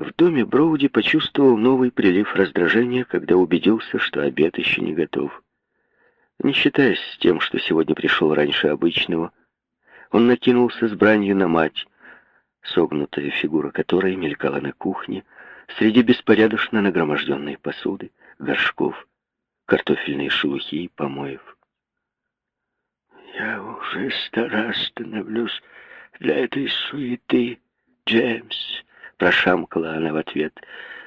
В доме Броуди почувствовал новый прилив раздражения, когда убедился, что обед еще не готов. Не считаясь с тем, что сегодня пришел раньше обычного, он накинулся с бранью на мать, согнутая фигура которой мелькала на кухне среди беспорядочно нагроможденной посуды, горшков, картофельной шелухи и помоев. «Я уже стара становлюсь для этой суеты, Джеймс», — прошамкала она в ответ.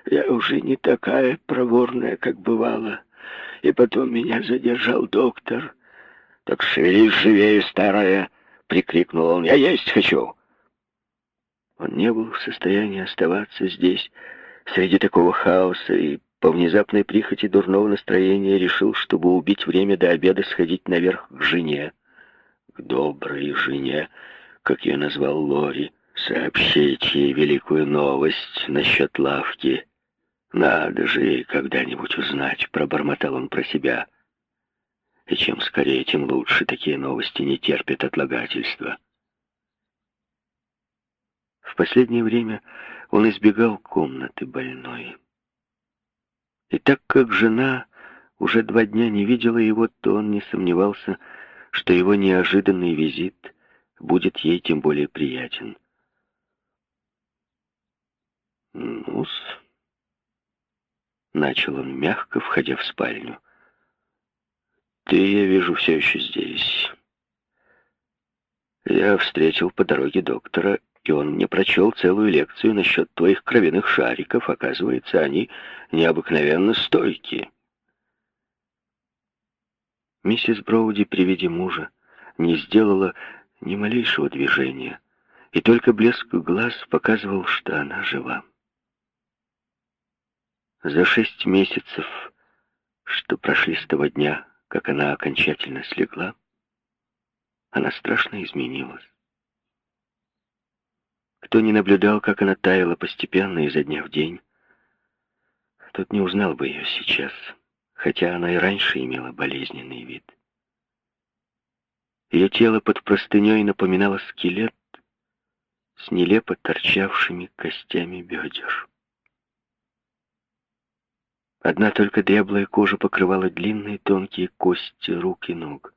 «Я уже не такая проворная, как бывала. И потом меня задержал доктор». «Так шевелись живее, старая!» — прикрикнул он. «Я есть хочу!» Он не был в состоянии оставаться здесь, среди такого хаоса, и по внезапной прихоти дурного настроения решил, чтобы убить время до обеда, сходить наверх к жене. К доброй жене, как ее назвал Лори, сообщить ей великую новость насчет лавки. Надо же ей когда-нибудь узнать, пробормотал он про себя. И чем скорее, тем лучше такие новости не терпят отлагательства. В последнее время он избегал комнаты больной. И так как жена уже два дня не видела его, то он не сомневался, что его неожиданный визит будет ей тем более приятен. «Ну-с», — начал он мягко, входя в спальню, — «ты, я вижу, все еще здесь. Я встретил по дороге доктора и он мне прочел целую лекцию насчет твоих кровяных шариков. Оказывается, они необыкновенно стойкие. Миссис Броуди при виде мужа не сделала ни малейшего движения, и только блеск глаз показывал, что она жива. За шесть месяцев, что прошли с того дня, как она окончательно слегла, она страшно изменилась. Кто не наблюдал, как она таяла постепенно изо дня в день, тот не узнал бы ее сейчас, хотя она и раньше имела болезненный вид. Ее тело под простыней напоминало скелет с нелепо торчавшими костями бедер. Одна только дряблая кожа покрывала длинные тонкие кости рук и ног,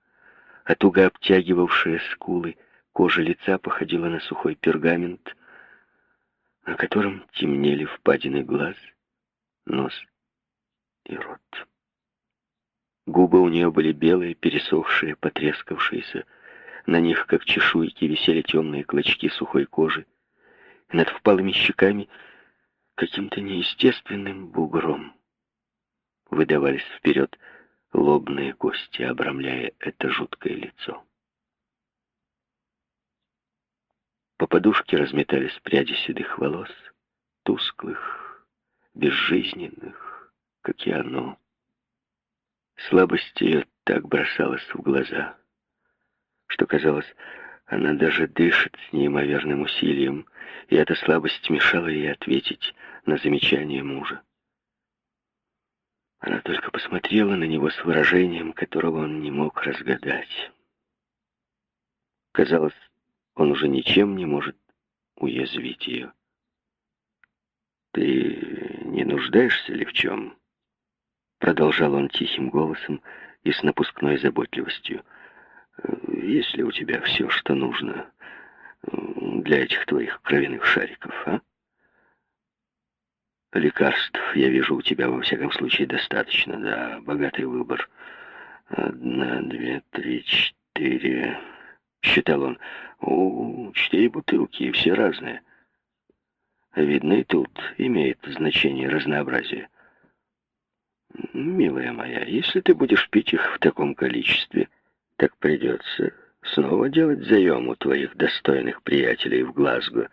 а туго обтягивавшие скулы Кожа лица походила на сухой пергамент, на котором темнели впадины глаз, нос и рот. Губы у нее были белые, пересохшие, потрескавшиеся. На них, как чешуйки, висели темные клочки сухой кожи. И над впалыми щеками каким-то неестественным бугром выдавались вперед лобные кости, обрамляя это жуткое лицо. По подушке разметались пряди седых волос, тусклых, безжизненных, как и оно. Слабость ее так бросалась в глаза, что казалось, она даже дышит с неимоверным усилием, и эта слабость мешала ей ответить на замечание мужа. Она только посмотрела на него с выражением, которого он не мог разгадать. Казалось, он уже ничем не может уязвить ее. «Ты не нуждаешься ли в чем?» Продолжал он тихим голосом и с напускной заботливостью. «Есть ли у тебя все, что нужно для этих твоих кровяных шариков, а? Лекарств, я вижу, у тебя во всяком случае достаточно, да, богатый выбор. Одна, две, три, четыре...» Считал он, у, четыре бутылки, и все разные. Видно, и тут имеет значение разнообразие. Милая моя, если ты будешь пить их в таком количестве, так придется снова делать заем у твоих достойных приятелей в Глазго,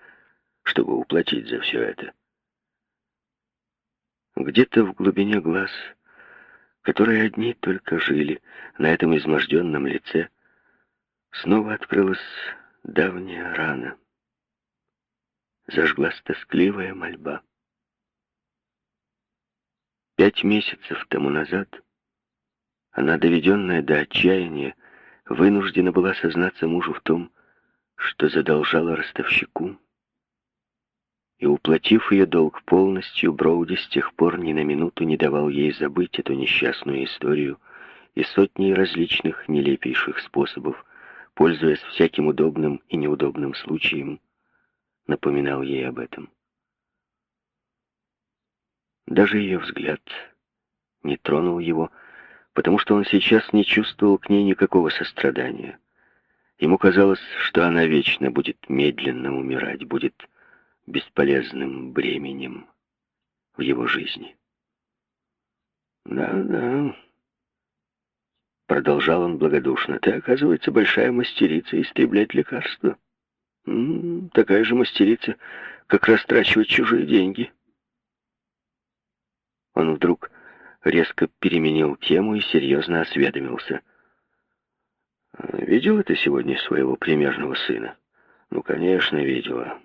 чтобы уплатить за все это. Где-то в глубине глаз, которые одни только жили на этом изможденном лице, Снова открылась давняя рана. Зажглась тоскливая мольба. Пять месяцев тому назад она, доведенная до отчаяния, вынуждена была сознаться мужу в том, что задолжала ростовщику, И, уплатив ее долг полностью, Броуди с тех пор ни на минуту не давал ей забыть эту несчастную историю и сотни различных нелепейших способов, пользуясь всяким удобным и неудобным случаем, напоминал ей об этом. Даже ее взгляд не тронул его, потому что он сейчас не чувствовал к ней никакого сострадания. Ему казалось, что она вечно будет медленно умирать, будет бесполезным бременем в его жизни. «Да-да», — продолжал он благодушно, — «ты, оказывается, большая мастерица истреблять лекарства. М -м, такая же мастерица, как растрачивать чужие деньги». Он вдруг резко переменил тему и серьезно осведомился. «Видела ты сегодня своего примерного сына?» «Ну, конечно, видела.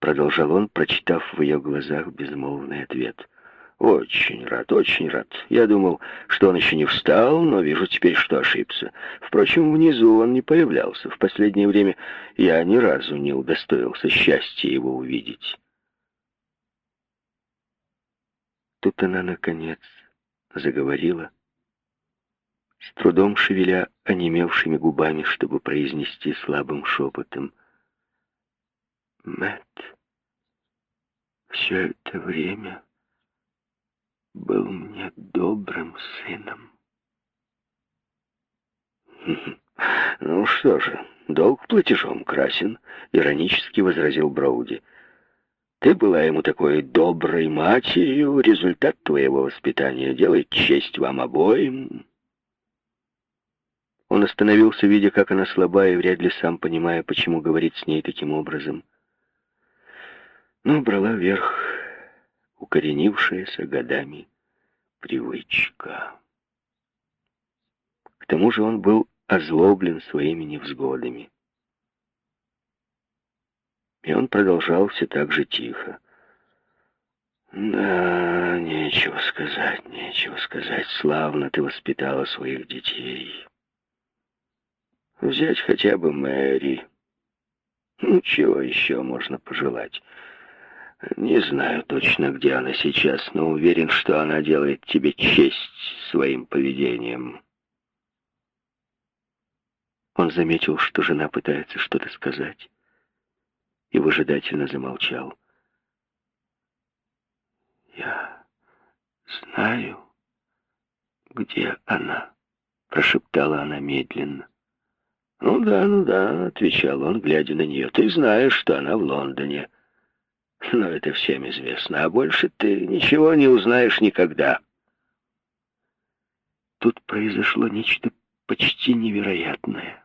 Продолжал он, прочитав в ее глазах безмолвный ответ. «Очень рад, очень рад. Я думал, что он еще не встал, но вижу теперь, что ошибся. Впрочем, внизу он не появлялся. В последнее время я ни разу не удостоился счастья его увидеть». Тут она, наконец, заговорила, с трудом шевеля онемевшими губами, чтобы произнести слабым шепотом. Мэтт все это время был мне добрым сыном. «Ну что же, долг платежом красен», — иронически возразил Броуди. «Ты была ему такой доброй матерью, результат твоего воспитания делает честь вам обоим». Он остановился, видя, как она слаба, и вряд ли сам понимая, почему говорит с ней таким образом но брала верх укоренившаяся годами привычка. К тому же он был озлоблен своими невзгодами. И он продолжал все так же тихо. «Да, нечего сказать, нечего сказать. Славно ты воспитала своих детей. Взять хотя бы Мэри. Ну, чего еще можно пожелать?» Не знаю точно, где она сейчас, но уверен, что она делает тебе честь своим поведением. Он заметил, что жена пытается что-то сказать, и выжидательно замолчал. «Я знаю, где она», — прошептала она медленно. «Ну да, ну да», — отвечал он, глядя на нее. «Ты знаешь, что она в Лондоне». Но это всем известно, а больше ты ничего не узнаешь никогда. Тут произошло нечто почти невероятное.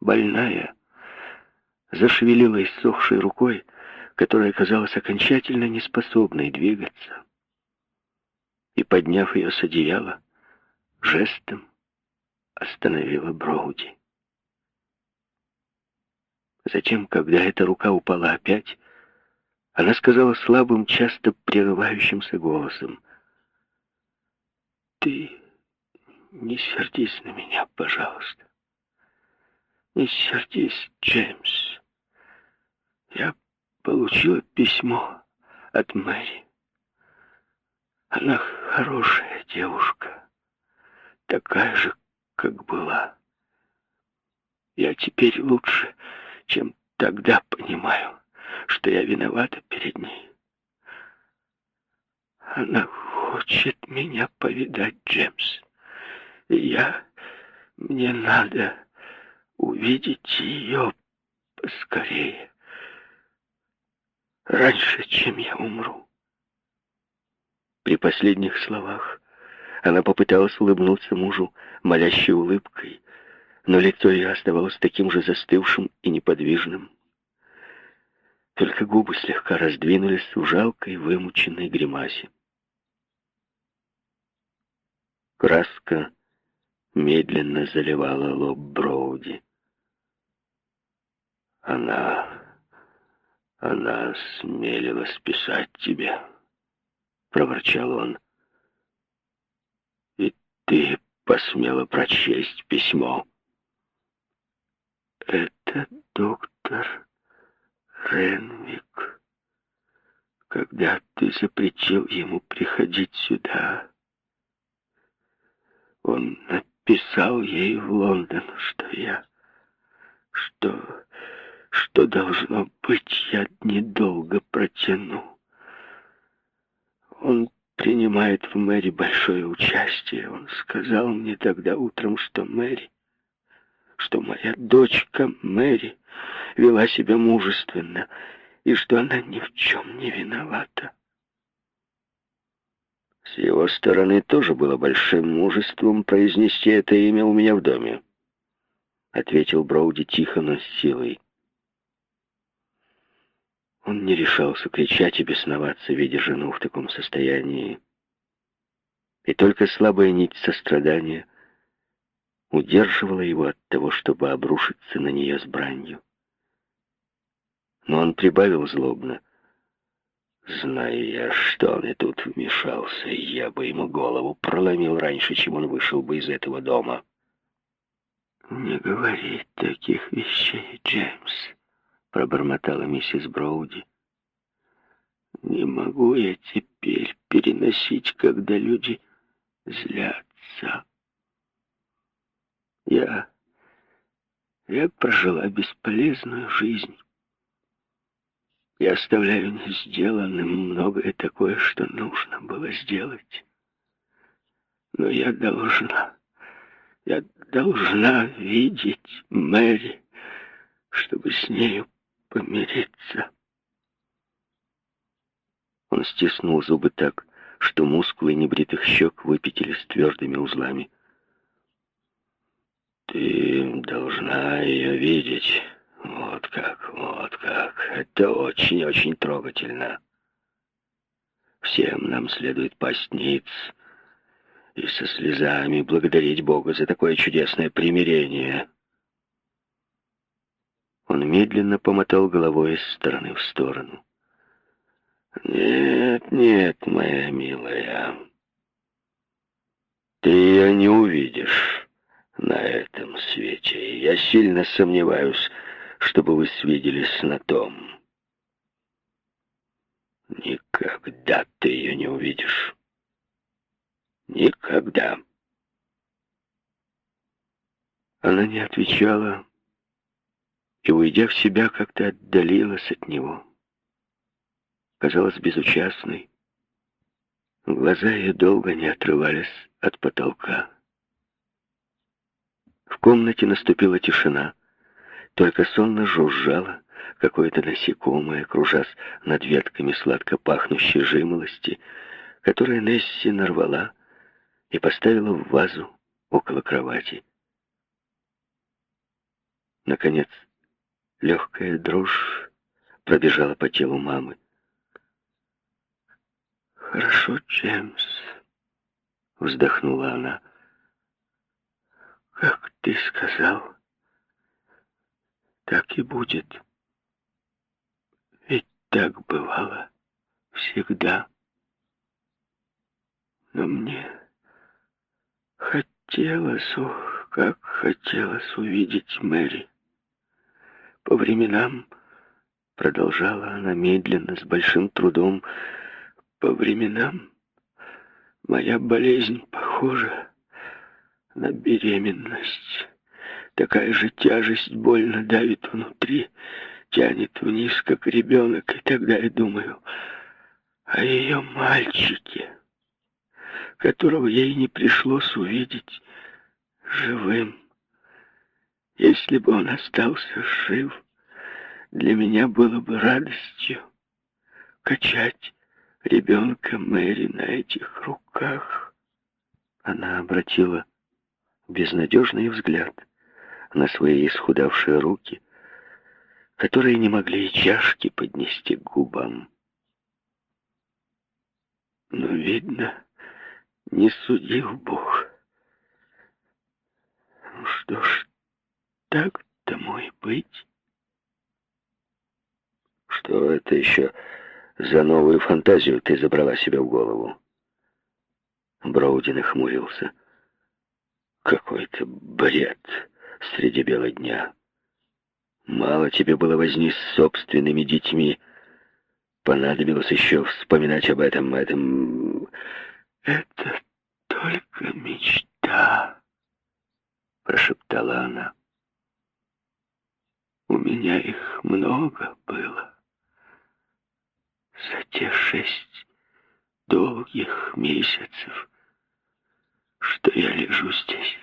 Больная зашевелила иссохшей рукой, которая казалась окончательно неспособной двигаться, и, подняв ее с одеяла, жестом остановила Броуди. Затем, когда эта рука упала опять, она сказала слабым, часто прерывающимся голосом. «Ты не сердись на меня, пожалуйста. Не сердись, Джеймс. Я получила письмо от Мэри. Она хорошая девушка, такая же, как была. Я теперь лучше чем тогда понимаю, что я виновата перед ней. Она хочет меня повидать, Джемс. Я... Мне надо увидеть ее поскорее. Раньше, чем я умру. При последних словах она попыталась улыбнуться мужу молящей улыбкой, но лицо ее оставалось таким же застывшим и неподвижным. Только губы слегка раздвинулись в жалкой, вымученной гримасе. Краска медленно заливала лоб Броуди. Она... она смелилась писать тебе, — проворчал он. И ты посмела прочесть письмо. Это доктор Ренвик, когда ты запретил ему приходить сюда, он написал ей в Лондон, что я... что... что должно быть, я недолго протяну. Он принимает в Мэри большое участие. Он сказал мне тогда утром, что Мэри, что моя дочка Мэри вела себя мужественно и что она ни в чем не виновата. С его стороны тоже было большим мужеством произнести это имя у меня в доме, ответил Броуди тихо, но с силой. Он не решался кричать и бесноваться, видя жену в таком состоянии. И только слабая нить сострадания удерживала его от того, чтобы обрушиться на нее с бранью. Но он прибавил злобно. Зная я, что он и тут вмешался, я бы ему голову проломил раньше, чем он вышел бы из этого дома. «Не говори таких вещей, Джеймс», пробормотала миссис Броуди. Не могу я теперь переносить, когда люди злятся. Я... я прожила бесполезную жизнь. Я оставляю не сделанным многое такое, что нужно было сделать. Но я должна... я должна видеть Мэри, чтобы с нею помириться. Он стиснул зубы так, что мускулы небритых щек выпятились твердыми узлами. «Ты должна ее видеть. Вот как, вот как. Это очень-очень трогательно. Всем нам следует пасть и со слезами благодарить Бога за такое чудесное примирение». Он медленно помотал головой из стороны в сторону. «Нет, нет, моя милая, ты ее не увидишь на этом свете. Я сильно сомневаюсь, чтобы вы свиделись на том. Никогда ты ее не увидишь. Никогда». Она не отвечала, и, уйдя в себя, как-то отдалилась от него. Казалась безучастной. Глаза ее долго не отрывались от потолка. В комнате наступила тишина, только сонно жужжало какое-то насекомое, кружась над ветками сладко пахнущей жимолости, которую Несси нарвала и поставила в вазу около кровати. Наконец, Легкая дрожь пробежала по телу мамы. «Хорошо, Джеймс», — вздохнула она. «Как ты сказал, так и будет. Ведь так бывало всегда. Но мне хотелось, ох, как хотелось увидеть Мэри. По временам, продолжала она медленно, с большим трудом, по временам моя болезнь похожа на беременность. Такая же тяжесть больно давит внутри, тянет вниз, как ребенок, и тогда я думаю о ее мальчике, которого ей не пришлось увидеть живым. Если бы он остался жив, для меня было бы радостью качать ребенка Мэри на этих руках. Она обратила безнадежный взгляд на свои исхудавшие руки, которые не могли и чашки поднести к губам. Но, видно, не судил Бог. Ну что ж, так тому и быть. Что это еще за новую фантазию ты забрала себе в голову? Броуди нахмурился. Какой-то бред среди бела дня. Мало тебе было возни с собственными детьми. Понадобилось еще вспоминать об этом, этом... Это только мечта, прошептала она. У меня их много было. За те шесть долгих месяцев, что я лежу здесь.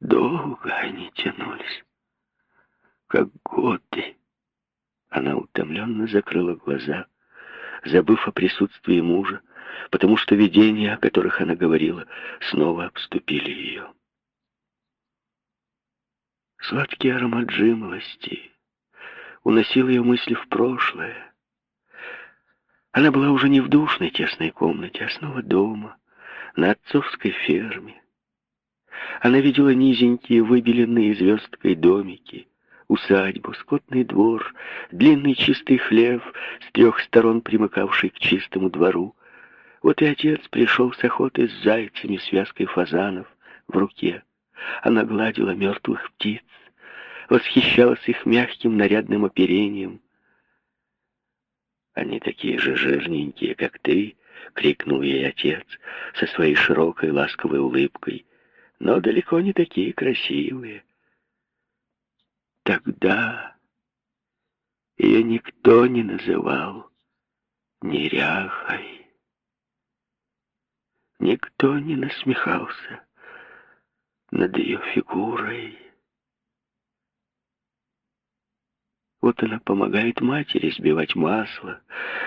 Долго они тянулись, как годы. Она утомленно закрыла глаза, забыв о присутствии мужа, потому что видения, о которых она говорила, снова обступили ее. Сладкий аромат жимолости уносил ее мысли в прошлое. Она была уже не в душной тесной комнате, а снова дома, на отцовской ферме. Она видела низенькие, выбеленные звездкой домики, усадьбу, скотный двор, длинный чистый хлев, с трех сторон примыкавший к чистому двору. Вот и отец пришел с охоты с зайцами, связкой фазанов в руке. Она гладила мертвых птиц, восхищалась их мягким нарядным оперением. «Они такие же жирненькие, как ты!» — крикнул ей отец со своей широкой ласковой улыбкой. «Но далеко не такие красивые». Тогда ее никто не называл неряхой. Никто не насмехался над ее фигурой. Вот она помогает матери сбивать масло,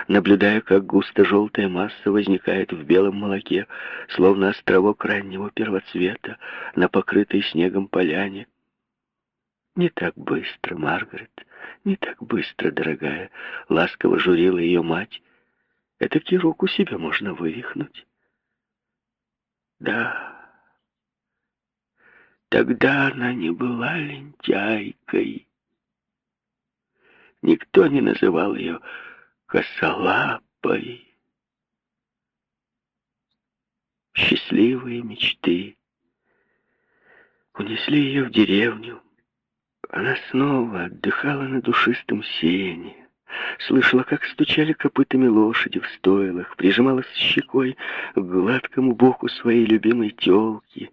наблюдая, как густо-желтая масса возникает в белом молоке, словно островок раннего первоцвета на покрытой снегом поляне. «Не так быстро, Маргарет, не так быстро, дорогая», — ласково журила ее мать. «Этаки руку себе можно вывихнуть». Да, тогда она не была лентяйкой. Никто не называл ее косолапой. Счастливые мечты унесли ее в деревню, она снова отдыхала на душистом сене, слышала, как стучали копытами лошади в стойлах, прижималась щекой к гладкому боку своей любимой тёлки.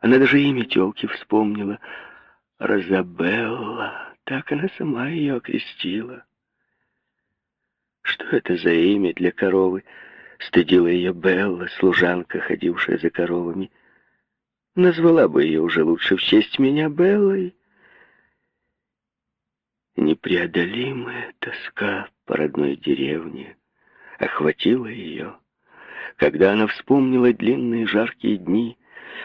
Она даже имя тёлки вспомнила — Розабелла. Так она сама ее окрестила. Что это за имя для коровы? Стыдила ее Белла, служанка, ходившая за коровами. Назвала бы ее уже лучше в честь меня Беллой. Непреодолимая тоска по родной деревне охватила ее, когда она вспомнила длинные жаркие дни,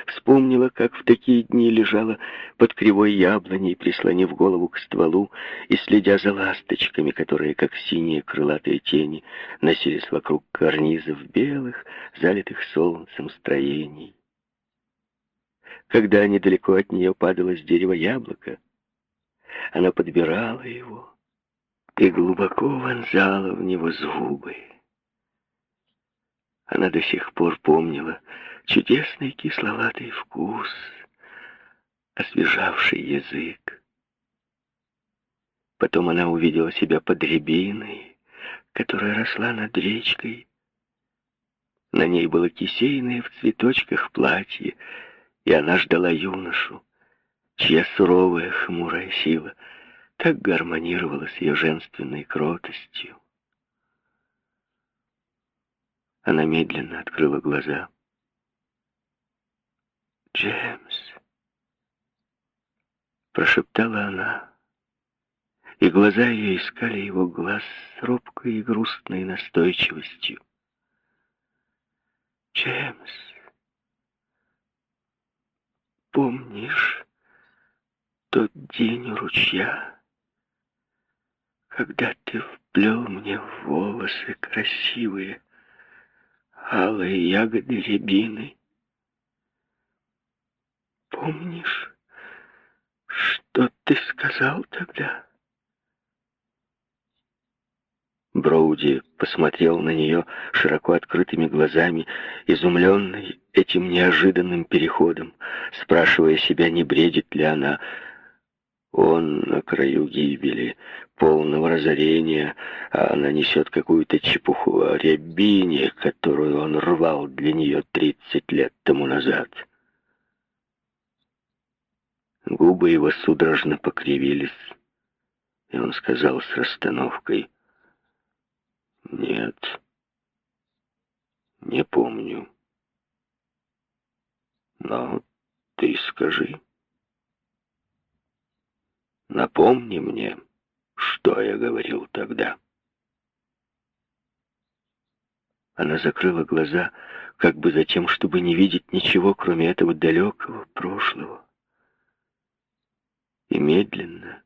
вспомнила, как в такие дни лежала под кривой яблоней, прислонив голову к стволу и следя за ласточками, которые, как синие крылатые тени, носились вокруг карнизов белых, залитых солнцем строений. Когда недалеко от нее падало с дерева яблоко, она подбирала его и глубоко вонзала в него зубы. Она до сих пор помнила чудесный кисловатый вкус, освежавший язык. Потом она увидела себя под рябиной, которая росла над речкой. На ней было кисейное в цветочках платье, и она ждала юношу чья суровая, хмурая сила так гармонировала с ее женственной кротостью. Она медленно открыла глаза. «Джеймс!» Прошептала она, и глаза ее искали его глаз с робкой и грустной настойчивостью. «Джеймс, помнишь, тот день у ручья, когда ты вплел мне в волосы красивые алые ягоды рябины. Помнишь, что ты сказал тогда? Броуди посмотрел на нее широко открытыми глазами, изумленный этим неожиданным переходом, спрашивая себя, не бредит ли она, Он на краю гибели, полного разорения, а она несет какую-то чепуху о рябине, которую он рвал для нее тридцать лет тому назад. Губы его судорожно покривились, и он сказал с расстановкой, «Нет, не помню. Но ты скажи». Напомни мне, что я говорил тогда. Она закрыла глаза, как бы за тем, чтобы не видеть ничего, кроме этого далекого прошлого. И медленно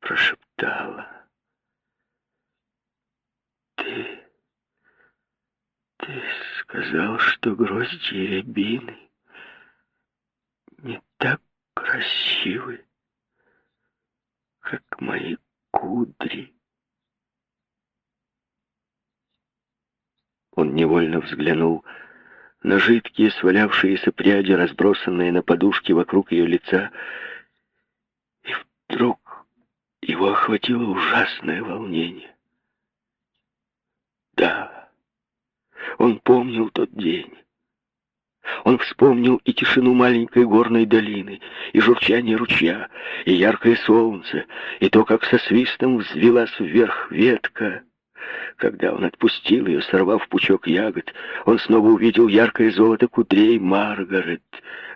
прошептала. Ты... ты сказал, что грозди рябины не так красивы, как мои кудри. Он невольно взглянул на жидкие свалявшиеся пряди, разбросанные на подушке вокруг ее лица, вдруг его охватило ужасное волнение. Да, он помнил тот день. Он вспомнил и тишину маленькой горной долины, и журчание ручья, и яркое солнце, и то, как со свистом взвелась вверх ветка. Когда он отпустил ее, сорвав пучок ягод, он снова увидел яркое золото кудрей Маргарет.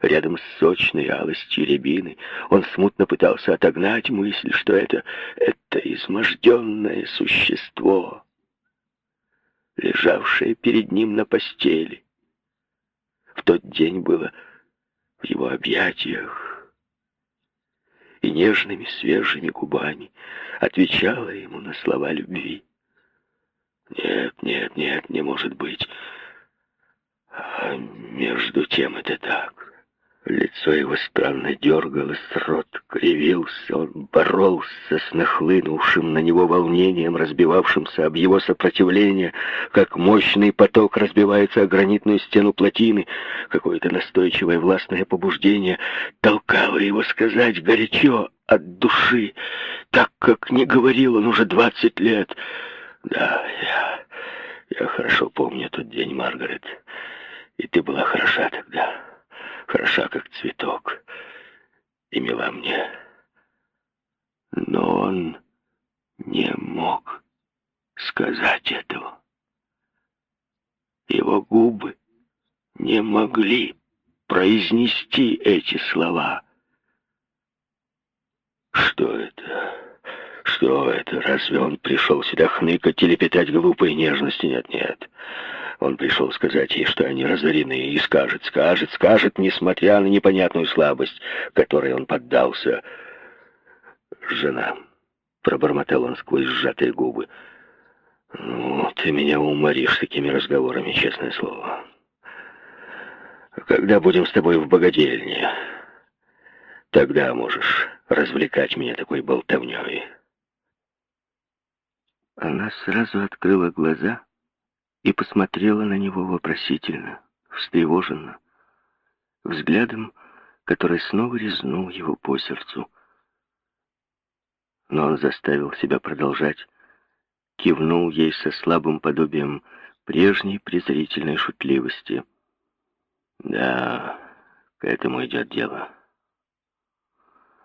Рядом с сочной алостью рябины он смутно пытался отогнать мысль, что это, это изможденное существо, лежавшее перед ним на постели в тот день было в его объятиях и нежными свежими губами отвечала ему на слова любви. Нет, нет, нет, не может быть. А между тем это так. Лицо его странно дергалось, рот кривился, он боролся с нахлынувшим на него волнением, разбивавшимся об его сопротивление, как мощный поток разбивается о гранитную стену плотины. Какое-то настойчивое властное побуждение толкало его сказать горячо, от души, так, как не говорил он уже двадцать лет. Да, я, я хорошо помню тот день, Маргарет, и ты была хороша тогда хороша, как цветок, и мила мне. Но он не мог сказать этого. Его губы не могли произнести эти слова. Что это? Что это? Разве он пришел сюда хныкать или питать глупые нежности? Нет, нет. Он пришел сказать ей, что они разорены, и скажет, скажет, скажет, несмотря на непонятную слабость, которой он поддался. «Жена», — пробормотал он сквозь сжатые губы, — «ну, ты меня уморишь такими разговорами, честное слово. Когда будем с тобой в богадельне, тогда можешь развлекать меня такой болтовней». Она сразу открыла глаза и посмотрела на него вопросительно, встревоженно, взглядом, который снова резнул его по сердцу. Но он заставил себя продолжать, кивнул ей со слабым подобием прежней презрительной шутливости. «Да, к этому идет дело.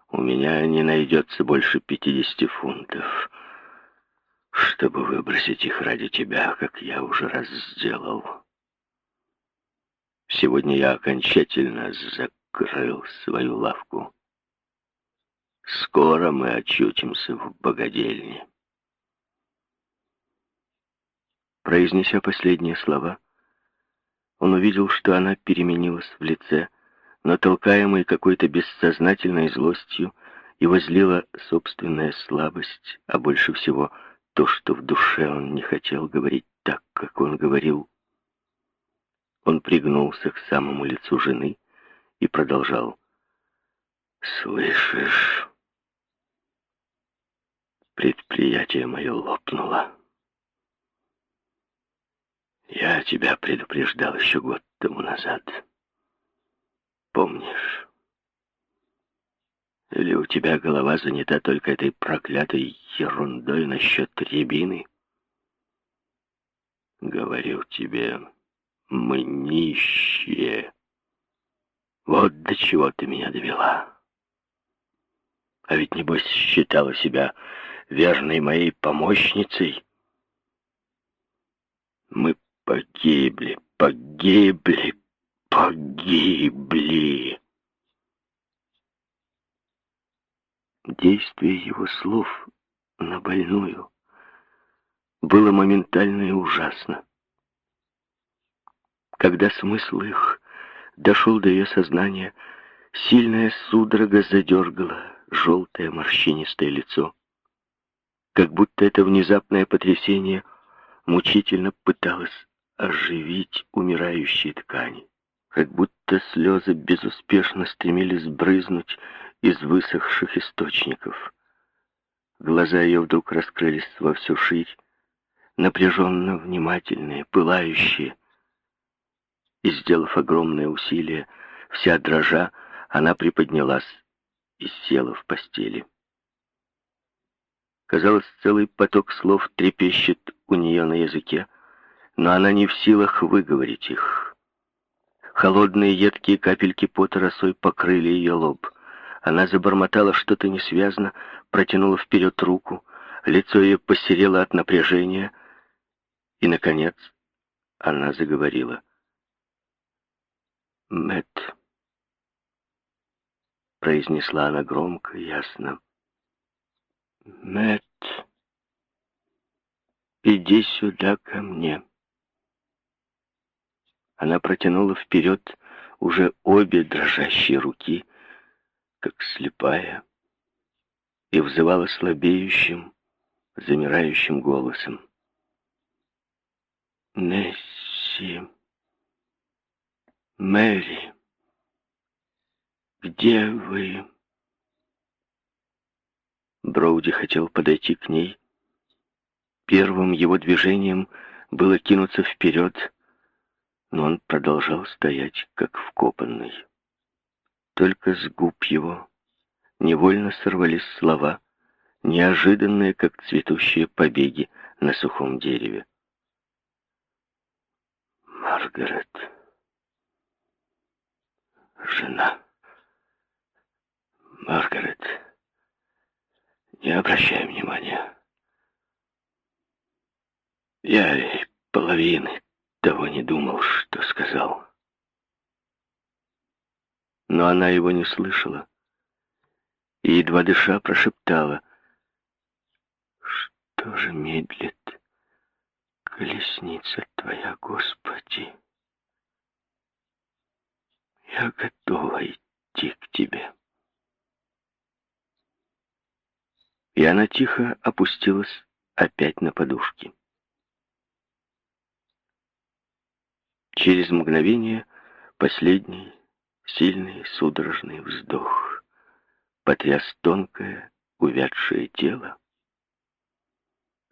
У меня не найдется больше пятидесяти фунтов» чтобы выбросить их ради тебя, как я уже раз сделал. Сегодня я окончательно закрыл свою лавку. Скоро мы очутимся в богадельне. Произнеся последние слова, он увидел, что она переменилась в лице, но толкаемой какой-то бессознательной злостью и возлила собственная слабость, а больше всего — то, что в душе он не хотел говорить так, как он говорил. Он пригнулся к самому лицу жены и продолжал. «Слышишь, предприятие мое лопнуло. Я тебя предупреждал еще год тому назад. Помнишь? Или у тебя голова занята только этой проклятой ерундой насчет рябины? Говорю тебе, мы нищие. Вот до чего ты меня довела. А ведь, небось, считала себя верной моей помощницей. Мы погибли, погибли, погибли. Действие его слов на больную было моментально и ужасно. Когда смысл их дошел до ее сознания, сильная судорога задергала желтое морщинистое лицо, как будто это внезапное потрясение мучительно пыталось оживить умирающие ткани, как будто слезы безуспешно стремились брызнуть из высохших источников. Глаза ее вдруг раскрылись во всю ширь, напряженно внимательные, пылающие. И, сделав огромное усилие, вся дрожа, она приподнялась и села в постели. Казалось, целый поток слов трепещет у нее на языке, но она не в силах выговорить их. Холодные едкие капельки пота росой покрыли ее лоб — она забормотала что-то несвязно, протянула вперед руку, лицо ее посерело от напряжения, и, наконец, она заговорила. Мэт, произнесла она громко ясно. Мэт, иди сюда ко мне. Она протянула вперед уже обе дрожащие руки, как слепая, и взывала слабеющим, замирающим голосом. «Несси! Мэри! Где вы?» Броуди хотел подойти к ней. Первым его движением было кинуться вперед, но он продолжал стоять, как вкопанный. Только с губ его невольно сорвались слова, неожиданные, как цветущие побеги на сухом дереве. Маргарет. Жена. Маргарет. Не обращай внимания. Я и половины того не думал, что сказал но она его не слышала и, едва дыша, прошептала, «Что же медлит колесница твоя, Господи? Я готова идти к тебе». И она тихо опустилась опять на подушки. Через мгновение последний Сильный судорожный вздох потряс тонкое, увядшее тело,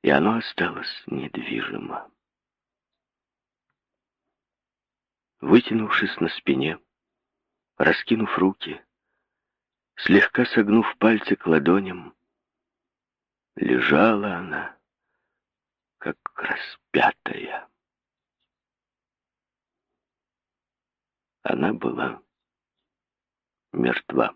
и оно осталось недвижимо. Вытянувшись на спине, раскинув руки, слегка согнув пальцы к ладоням, лежала она, как распятая. Она была мертва.